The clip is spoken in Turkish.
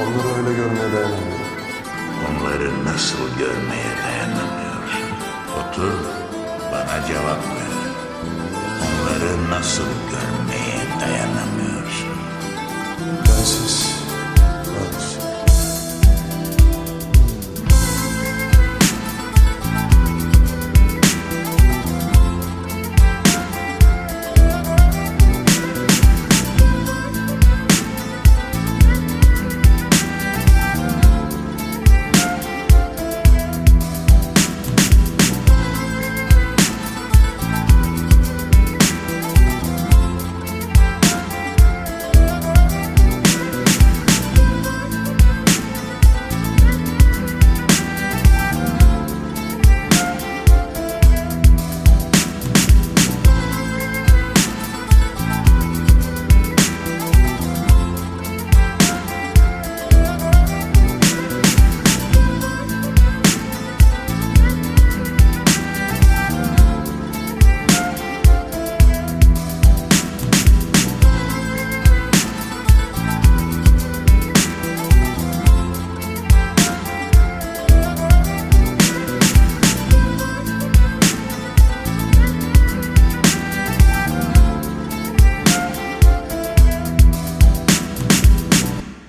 Onları öyle görmeye dayanamıyorum. Onları nasıl görmeye dayanamıyorsun? Otur, bana cevap ver. Onları nasıl görmeye